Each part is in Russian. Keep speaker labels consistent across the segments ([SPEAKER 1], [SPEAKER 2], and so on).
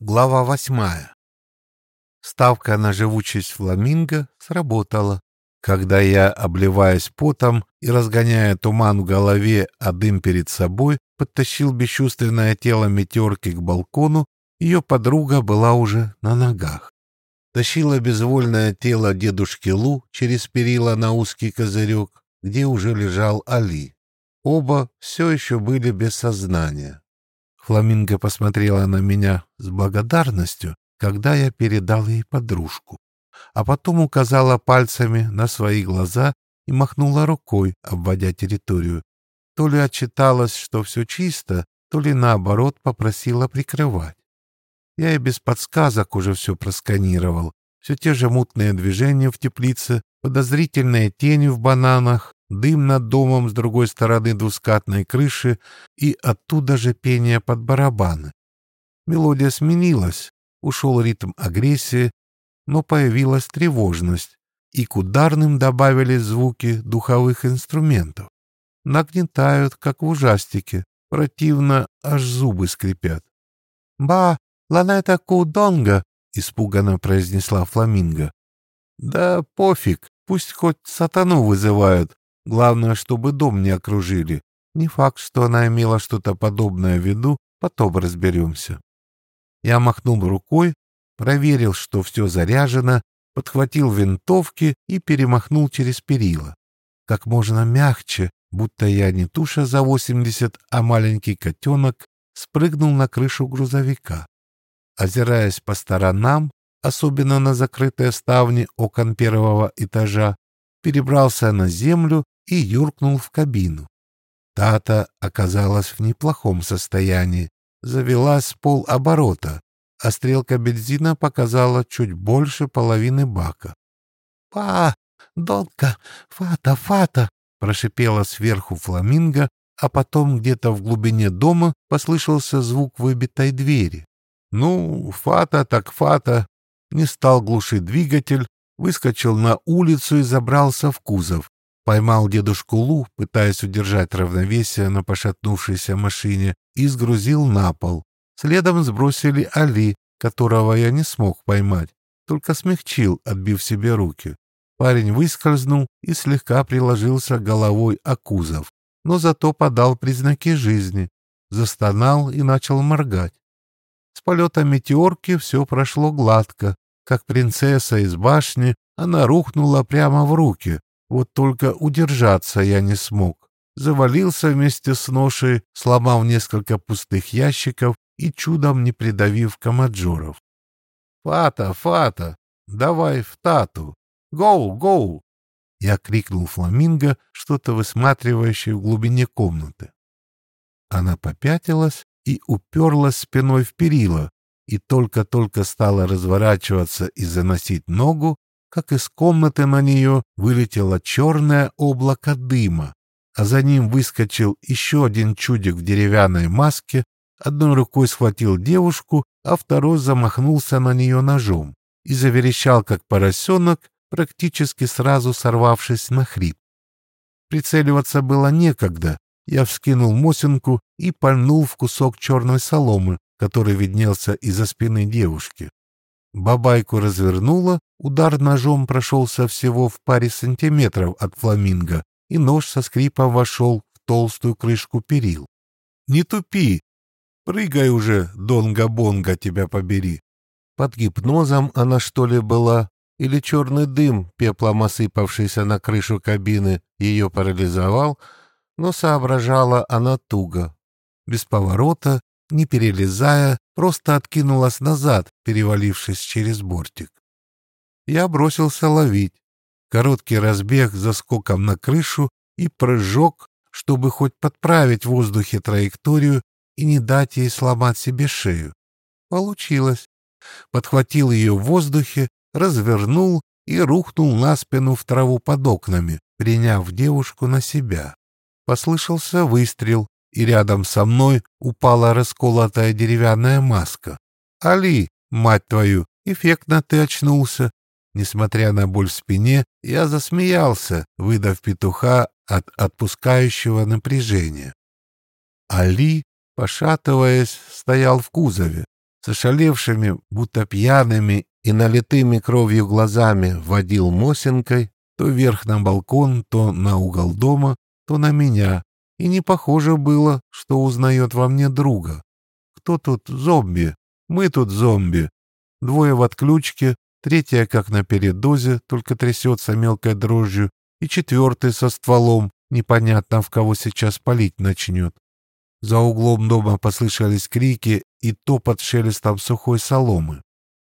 [SPEAKER 1] Глава восьмая. Ставка на живучесть фламинго сработала. Когда я, обливаясь потом и разгоняя туман в голове, а дым перед собой, подтащил бесчувственное тело метерки к балкону, ее подруга была уже на ногах. Тащила безвольное тело дедушки Лу через перила на узкий козырек, где уже лежал Али. Оба все еще были без сознания. Фламинго посмотрела на меня с благодарностью, когда я передал ей подружку, а потом указала пальцами на свои глаза и махнула рукой, обводя территорию. То ли отчиталась, что все чисто, то ли наоборот попросила прикрывать. Я и без подсказок уже все просканировал. Все те же мутные движения в теплице, подозрительные тени в бананах, дым над домом с другой стороны двускатной крыши и оттуда же пение под барабаны. Мелодия сменилась, ушел ритм агрессии, но появилась тревожность, и к ударным добавились звуки духовых инструментов. Нагнетают, как в ужастике, противно, аж зубы скрипят. «Ба, ланета кудонга!» — испуганно произнесла фламинго. «Да пофиг, пусть хоть сатану вызывают, Главное, чтобы дом не окружили. Не факт, что она имела что-то подобное в виду, потом разберемся. Я махнул рукой, проверил, что все заряжено, подхватил винтовки и перемахнул через перила. Как можно мягче, будто я не туша за восемьдесят, а маленький котенок, спрыгнул на крышу грузовика. Озираясь по сторонам, особенно на закрытые ставни окон первого этажа, перебрался на землю и юркнул в кабину. Тата оказалась в неплохом состоянии, завелась с полоборота, а стрелка бензина показала чуть больше половины бака. «Па! Донка! Фата! Фата!» — прошипела сверху фламинго, а потом где-то в глубине дома послышался звук выбитой двери. Ну, фата так фата. Не стал глушить двигатель, выскочил на улицу и забрался в кузов. Поймал дедушку Лу, пытаясь удержать равновесие на пошатнувшейся машине, и сгрузил на пол. Следом сбросили Али, которого я не смог поймать, только смягчил, отбив себе руки. Парень выскользнул и слегка приложился головой о кузов, но зато подал признаки жизни, застонал и начал моргать. С полета метеорки все прошло гладко. Как принцесса из башни, она рухнула прямо в руки, вот только удержаться я не смог. Завалился вместе с ношей, сломав несколько пустых ящиков и чудом не придавив комаджоров. «Фата, Фата, давай в тату! Гоу, гоу!» Я крикнул фламинго, что-то высматривающее в глубине комнаты. Она попятилась и уперлась спиной в перила, и только-только стала разворачиваться и заносить ногу, как из комнаты на нее вылетело черное облако дыма, а за ним выскочил еще один чудик в деревянной маске, одной рукой схватил девушку, а второй замахнулся на нее ножом и заверещал, как поросенок, практически сразу сорвавшись на хрип. Прицеливаться было некогда. Я вскинул мосинку и пальнул в кусок черной соломы, который виднелся из-за спины девушки. Бабайку развернуло, удар ножом прошелся всего в паре сантиметров от фламинго, и нож со скрипом вошел в толстую крышку перил. «Не тупи! Прыгай уже, Донга-Бонга, тебя побери!» Под гипнозом она что ли была, или черный дым, пеплом осыпавшийся на крышу кабины, ее парализовал, но соображала она туго. Без поворота, не перелезая, просто откинулась назад, перевалившись через бортик. Я бросился ловить. Короткий разбег за скоком на крышу и прыжок, чтобы хоть подправить в воздухе траекторию и не дать ей сломать себе шею. Получилось. Подхватил ее в воздухе, развернул и рухнул на спину в траву под окнами, приняв девушку на себя. Послышался выстрел, и рядом со мной упала расколотая деревянная маска. «Али, мать твою, эффектно ты очнулся!» Несмотря на боль в спине, я засмеялся, выдав петуха от отпускающего напряжения. Али, пошатываясь, стоял в кузове. с ошалевшими, будто пьяными и налитыми кровью глазами водил Мосинкой то вверх на балкон, то на угол дома, то на меня, и не похоже было, что узнает во мне друга. Кто тут зомби? Мы тут зомби. Двое в отключке, третья как на передозе, только трясется мелкой дрожью, и четвертый со стволом, непонятно в кого сейчас палить начнет. За углом дома послышались крики и топот шелестом сухой соломы.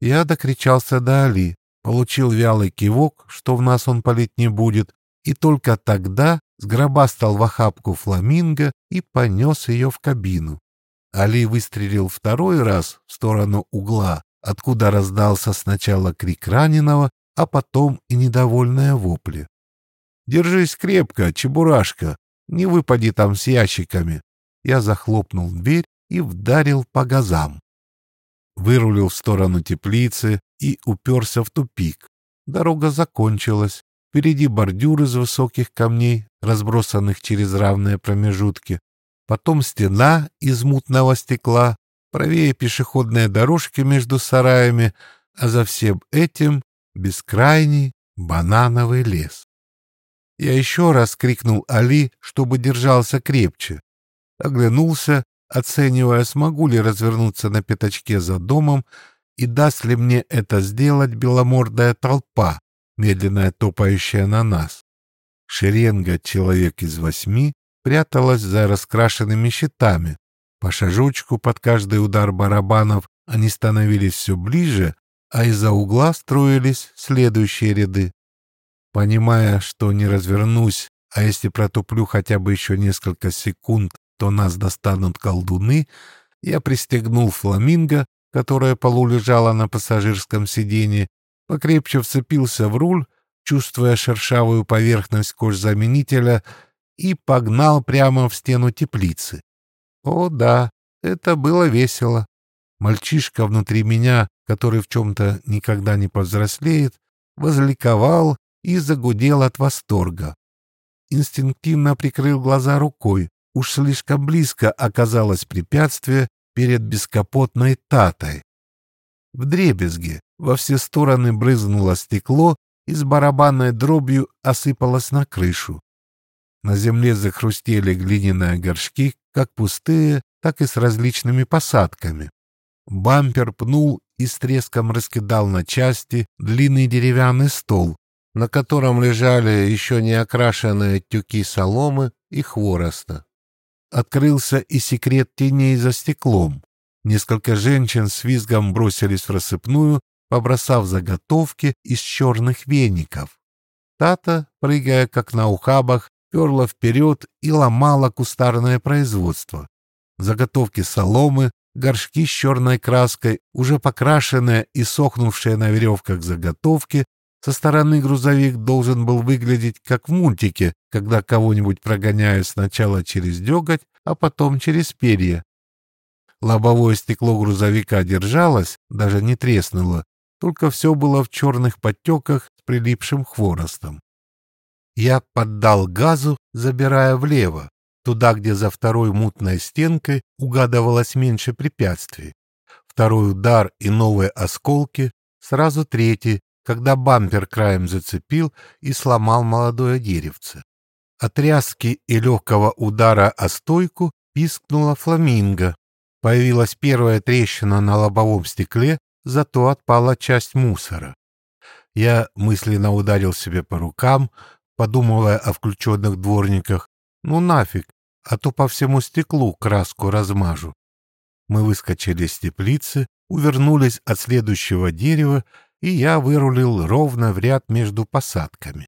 [SPEAKER 1] Я докричался до Али, получил вялый кивок, что в нас он палить не будет, и только тогда сгробастал в охапку фламинго и понес ее в кабину. Али выстрелил второй раз в сторону угла, откуда раздался сначала крик раненого, а потом и недовольные вопли. «Держись крепко, чебурашка, не выпади там с ящиками!» Я захлопнул дверь и вдарил по газам. Вырулил в сторону теплицы и уперся в тупик. Дорога закончилась. Впереди бордюр из высоких камней, разбросанных через равные промежутки. Потом стена из мутного стекла, правее пешеходные дорожки между сараями, а за всем этим бескрайний банановый лес. Я еще раз крикнул Али, чтобы держался крепче. Оглянулся, оценивая, смогу ли развернуться на пятачке за домом и даст ли мне это сделать беломордая толпа, медленно топающая на нас. Шеренга человек из восьми пряталась за раскрашенными щитами. По шажочку под каждый удар барабанов они становились все ближе, а из-за угла строились следующие ряды. Понимая, что не развернусь, а если протуплю хотя бы еще несколько секунд, то нас достанут колдуны, я пристегнул фламинго, которая полулежала на пассажирском сиденье, покрепче вцепился в руль, чувствуя шершавую поверхность кожзаменителя, и погнал прямо в стену теплицы. О да, это было весело. Мальчишка внутри меня, который в чем-то никогда не повзрослеет, возликовал и загудел от восторга. Инстинктивно прикрыл глаза рукой. Уж слишком близко оказалось препятствие перед бескапотной татой. В дребезге во все стороны брызнуло стекло и с барабанной дробью осыпалось на крышу. На земле захрустели глиняные горшки, как пустые, так и с различными посадками. Бампер пнул и с треском раскидал на части длинный деревянный стол, на котором лежали еще не окрашенные тюки соломы и хвороста. Открылся и секрет теней за стеклом. Несколько женщин с визгом бросились в рассыпную, побросав заготовки из черных веников. Тата, прыгая как на ухабах, перла вперед и ломала кустарное производство. Заготовки соломы, горшки с черной краской, уже покрашенные и сохнувшие на веревках заготовки, со стороны грузовик должен был выглядеть как в мультике, когда кого-нибудь прогоняют сначала через деготь, а потом через перья. Лобовое стекло грузовика держалось, даже не треснуло, только все было в черных подтеках с прилипшим хворостом. Я поддал газу, забирая влево, туда, где за второй мутной стенкой угадывалось меньше препятствий. Второй удар и новые осколки, сразу третий, когда бампер краем зацепил и сломал молодое деревце. От тряски и легкого удара о стойку пискнула фламинго. Появилась первая трещина на лобовом стекле, зато отпала часть мусора. Я мысленно ударил себе по рукам, подумывая о включенных дворниках. Ну нафиг, а то по всему стеклу краску размажу. Мы выскочили из теплицы, увернулись от следующего дерева и я вырулил ровно в ряд между посадками.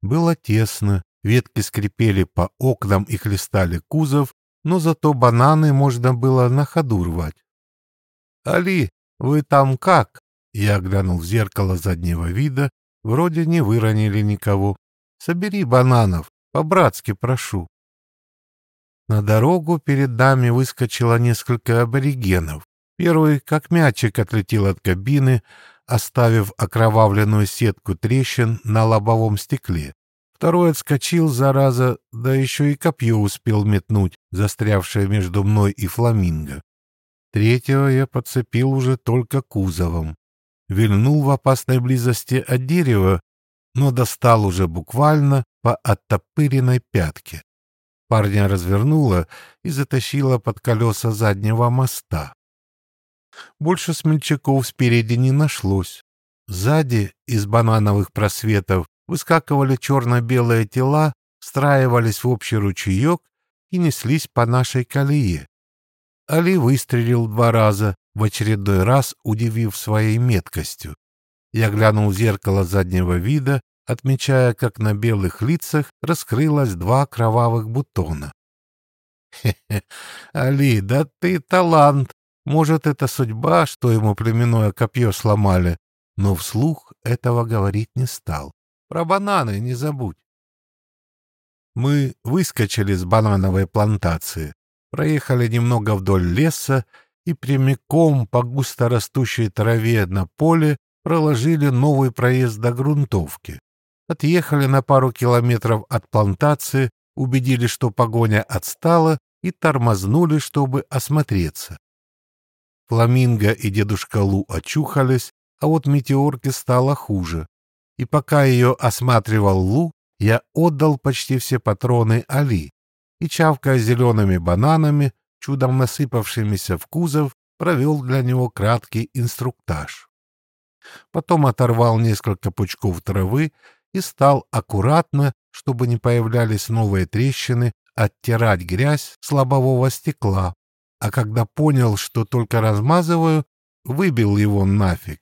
[SPEAKER 1] Было тесно, ветки скрипели по окнам и хлестали кузов, но зато бананы можно было на ходу рвать. «Али, вы там как?» Я глянул в зеркало заднего вида, вроде не выронили никого. «Собери бананов, по-братски прошу». На дорогу перед нами выскочило несколько аборигенов. Первый, как мячик, отлетел от кабины, оставив окровавленную сетку трещин на лобовом стекле. Второй отскочил, зараза, да еще и копье успел метнуть, застрявшее между мной и фламинго. Третьего я подцепил уже только кузовом. Вильнул в опасной близости от дерева, но достал уже буквально по оттопыренной пятке. Парня развернуло и затащило под колеса заднего моста. Больше смельчаков спереди не нашлось. Сзади из банановых просветов выскакивали черно-белые тела, встраивались в общий ручеек и неслись по нашей колее. Али выстрелил два раза, в очередной раз удивив своей меткостью. Я глянул в зеркало заднего вида, отмечая, как на белых лицах раскрылось два кровавых бутона. «Хе-хе, Али, да ты талант! Может, это судьба, что ему племенное копье сломали?» Но вслух этого говорить не стал. «Про бананы не забудь!» Мы выскочили с банановой плантации, проехали немного вдоль леса и прямиком по густо растущей траве на поле проложили новый проезд до грунтовки. Отъехали на пару километров от плантации, убедились, что погоня отстала, и тормознули, чтобы осмотреться. Фламинго и дедушка Лу очухались, а вот метеорке стало хуже. И пока ее осматривал Лу, я отдал почти все патроны Али и, чавкая зелеными бананами, чудом насыпавшимися в кузов, провел для него краткий инструктаж. Потом оторвал несколько пучков травы и стал аккуратно, чтобы не появлялись новые трещины, оттирать грязь с лобового стекла, а когда понял, что только размазываю, выбил его нафиг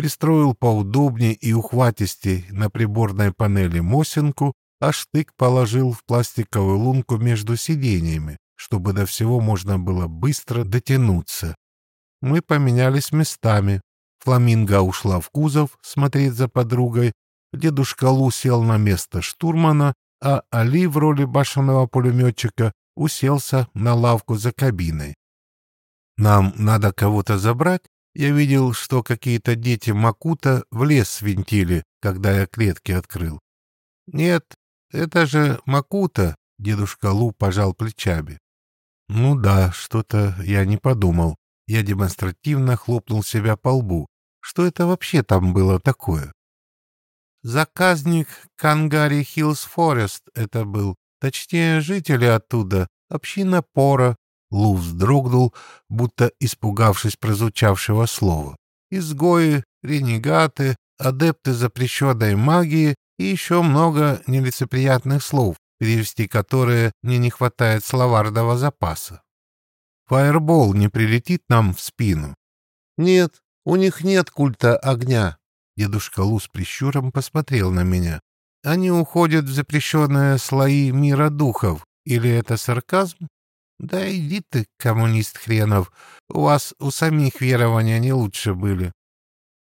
[SPEAKER 1] пристроил поудобнее и ухватистей на приборной панели Мосинку, а штык положил в пластиковую лунку между сиденьями, чтобы до всего можно было быстро дотянуться. Мы поменялись местами. Фламинго ушла в кузов смотреть за подругой, дедушка Лу сел на место штурмана, а Али в роли башенного пулеметчика уселся на лавку за кабиной. «Нам надо кого-то забрать?» Я видел, что какие-то дети Макута в лес свинтили, когда я клетки открыл. — Нет, это же Макута, — дедушка Лу пожал плечами. — Ну да, что-то я не подумал. Я демонстративно хлопнул себя по лбу. Что это вообще там было такое? Заказник Кангари Хиллс Форест это был. Точнее, жители оттуда, община Пора, Лу вздрогнул, будто испугавшись прозвучавшего слова. Изгои, ренегаты, адепты запрещенной магии и еще много нелицеприятных слов, перевести которые мне не хватает словарного запаса. Файербол не прилетит нам в спину? Нет, у них нет культа огня. Дедушка Лу с прищуром посмотрел на меня. Они уходят в запрещенные слои мира духов. Или это сарказм? Да иди ты, коммунист хренов, у вас у самих верования не лучше были.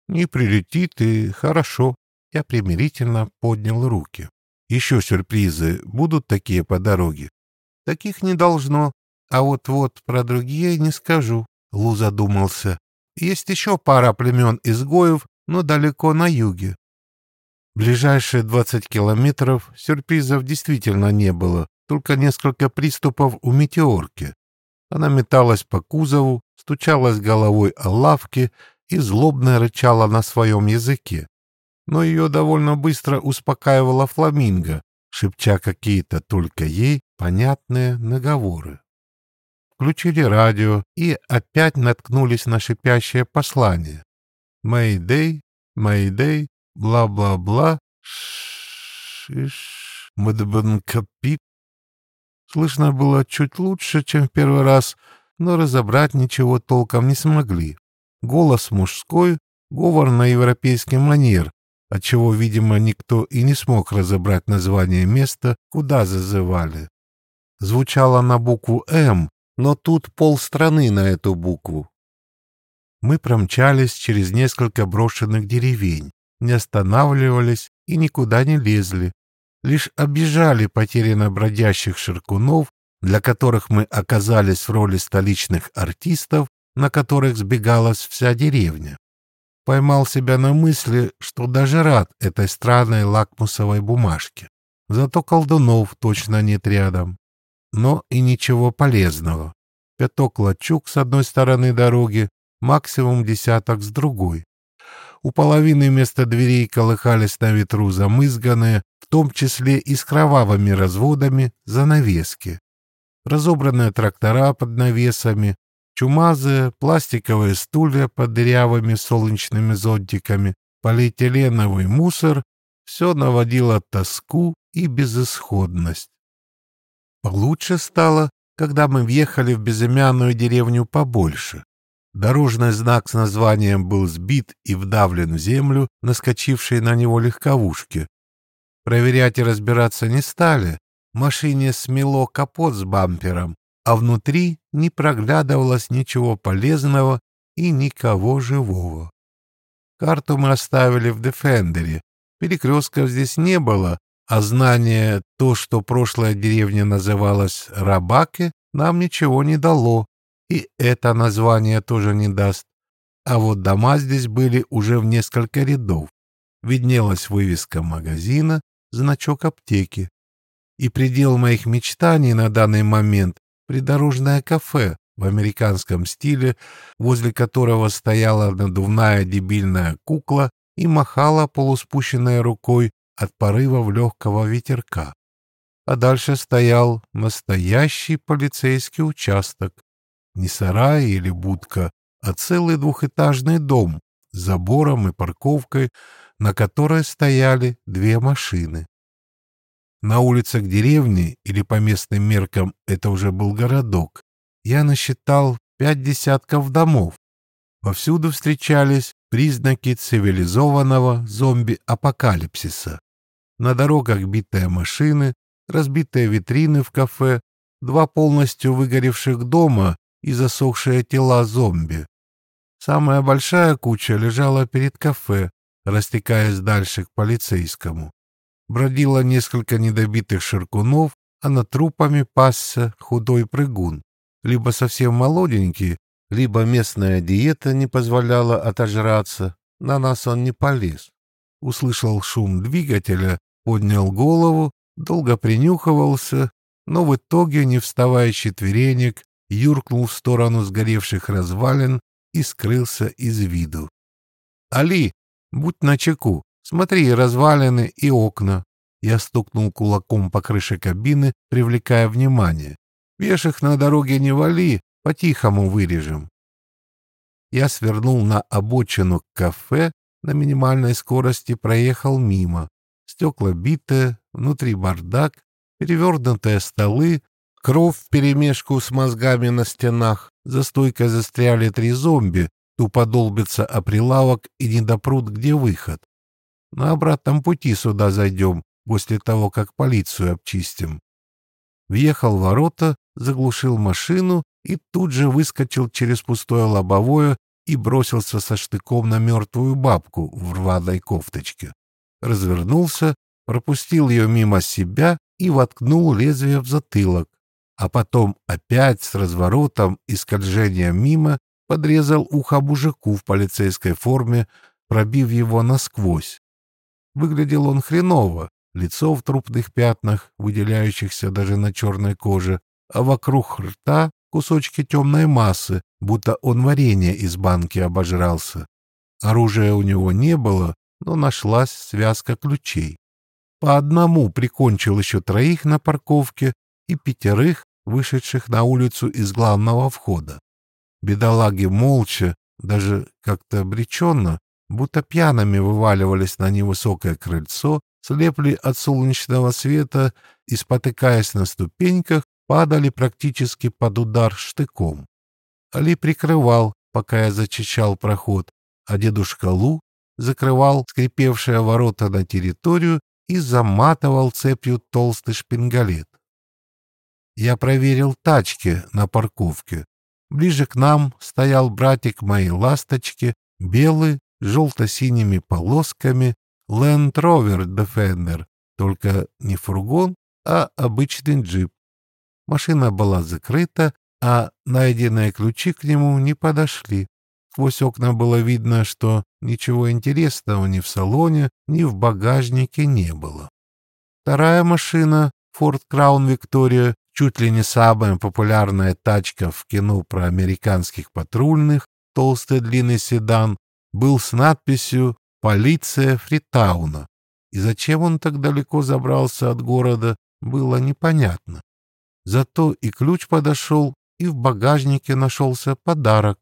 [SPEAKER 1] Не прилетит и хорошо. Я примирительно поднял руки. Еще сюрпризы будут такие по дороге? Таких не должно. А вот-вот про другие не скажу. Лу задумался. Есть еще пара племен изгоев, но далеко на юге. Ближайшие двадцать километров сюрпризов действительно не было, только несколько приступов у метеорки. Она металась по кузову, стучалась головой о лавке и злобно рычала на своем языке. Но ее довольно быстро успокаивала фламинго, шепча какие-то только ей понятные наговоры. Включили радио и опять наткнулись на шипящее послание. «Мэйдэй, мэйдэй, бла-бла-бла, шиш, мадбанкапит, Слышно было чуть лучше, чем в первый раз, но разобрать ничего толком не смогли. Голос мужской, говор на европейский манер, отчего, видимо, никто и не смог разобрать название места, куда зазывали. Звучало на букву «М», но тут полстраны на эту букву. Мы промчались через несколько брошенных деревень, не останавливались и никуда не лезли, лишь обижали потерянно бродящих ширкунов, для которых мы оказались в роли столичных артистов, на которых сбегалась вся деревня. Поймал себя на мысли, что даже рад этой странной лакмусовой бумажке. Зато колдунов точно нет рядом. Но и ничего полезного. пяток лачуг с одной стороны дороги, максимум десяток с другой. У половины вместо дверей колыхались на ветру замызганные, в том числе и с кровавыми разводами, занавески. Разобранные трактора под навесами, чумазые пластиковые стулья под дырявыми солнечными зонтиками, полиэтиленовый мусор — все наводило тоску и безысходность. Получше стало, когда мы въехали в безымянную деревню побольше. Дорожный знак с названием был сбит и вдавлен в землю, наскочившей на него легковушке. Проверять и разбираться не стали. Машине смело капот с бампером, а внутри не проглядывалось ничего полезного и никого живого. Карту мы оставили в Дефендере. Перекрестков здесь не было, а знание то, что прошлая деревня называлась Рабаке, нам ничего не дало, и это название тоже не даст. А вот дома здесь были уже в несколько рядов. Виднелась вывеска магазина, значок аптеки. И предел моих мечтаний на данный момент — придорожное кафе в американском стиле, возле которого стояла надувная дебильная кукла и махала полуспущенной рукой от порывов легкого ветерка. А дальше стоял настоящий полицейский участок, не сарай или будка, а целый двухэтажный дом с забором и парковкой, на которой стояли две машины. На улицах деревни, или по местным меркам это уже был городок, я насчитал пять десятков домов. Повсюду встречались признаки цивилизованного зомби-апокалипсиса. На дорогах битые машины, разбитые витрины в кафе, два полностью выгоревших дома и засохшие тела зомби. Самая большая куча лежала перед кафе, растекаясь дальше к полицейскому. Бродило несколько недобитых ширкунов, а над трупами пасся худой прыгун. Либо совсем молоденький, либо местная диета не позволяла отожраться. На нас он не полез. Услышал шум двигателя, поднял голову, долго принюхивался, но в итоге, не вставая четверенек, юркнул в сторону сгоревших развалин и скрылся из виду. «Али, будь начеку, смотри развалины и окна». Я стукнул кулаком по крыше кабины, привлекая внимание. «Пеших на дороге не вали, по-тихому вырежем». Я свернул на обочину к кафе, на минимальной скорости проехал мимо. Стекла битые, внутри бардак, перевернутые столы, Кровь вперемешку с мозгами на стенах. За стойкой застряли три зомби, тупо долбятся о прилавок и не допрут, где выход. На обратном пути сюда зайдем, после того, как полицию обчистим. Въехал в ворота, заглушил машину и тут же выскочил через пустое лобовое и бросился со штыком на мертвую бабку в рваной кофточке. Развернулся, пропустил ее мимо себя и воткнул лезвие в затылок а потом опять с разворотом и скольжением мимо подрезал ухо мужику в полицейской форме, пробив его насквозь. Выглядел он хреново, лицо в трупных пятнах, выделяющихся даже на черной коже, а вокруг рта кусочки темной массы, будто он варенье из банки обожрался. Оружия у него не было, но нашлась связка ключей. По одному прикончил еще троих на парковке и пятерых вышедших на улицу из главного входа. Бедолаги молча, даже как-то обреченно, будто пьяными вываливались на невысокое крыльцо, слепли от солнечного света и, спотыкаясь на ступеньках, падали практически под удар штыком. Али прикрывал, пока я зачищал проход, а дедушка Лу закрывал скрипевшие ворота на территорию и заматывал цепью толстый шпингалет. Я проверил тачки на парковке. Ближе к нам стоял братик моей ласточки, белый, с желто-синими полосками, Land Rover Defender, только не фургон, а обычный джип. Машина была закрыта, а найденные ключи к нему не подошли. Сквозь окна было видно, что ничего интересного ни в салоне, ни в багажнике не было. Вторая машина, Ford Crown Victoria, чуть ли не самая популярная тачка в кино про американских патрульных, толстый длинный седан, был с надписью «Полиция Фритауна». И зачем он так далеко забрался от города, было непонятно. Зато и ключ подошел, и в багажнике нашелся подарок.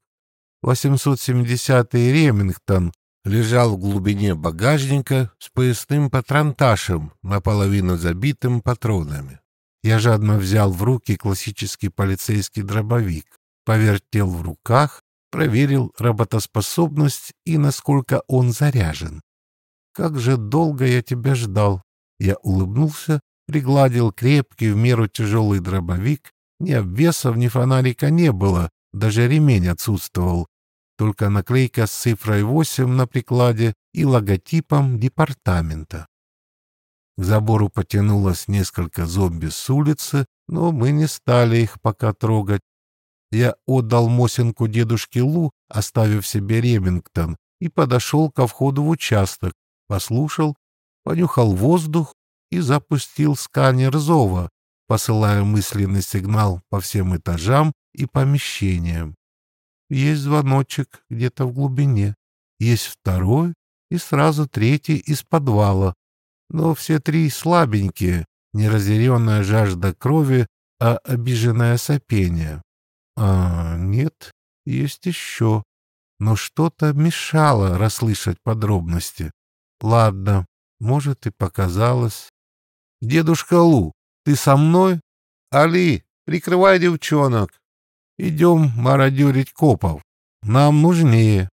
[SPEAKER 1] 870-й Ремингтон лежал в глубине багажника с поясным патронташем, наполовину забитым патронами. Я жадно взял в руки классический полицейский дробовик, повертел в руках, проверил работоспособность и насколько он заряжен. «Как же долго я тебя ждал!» Я улыбнулся, пригладил крепкий в меру тяжелый дробовик. Ни обвесов, ни фонарика не было, даже ремень отсутствовал. Только наклейка с цифрой 8 на прикладе и логотипом департамента. К забору потянулось несколько зомби с улицы, но мы не стали их пока трогать. Я отдал Мосинку дедушке Лу, оставив себе Ремингтон, и подошел ко входу в участок, послушал, понюхал воздух и запустил сканер зова, посылая мысленный сигнал по всем этажам и помещениям. Есть звоночек где-то в глубине, есть второй и сразу третий из подвала, но все три слабенькие, не разъяренная жажда крови, а обиженное сопение. А нет, есть еще. Но что-то мешало расслышать подробности. Ладно, может и показалось. Дедушка Лу, ты со мной? Али, прикрывай девчонок. Идем мародерить копов. Нам нужнее.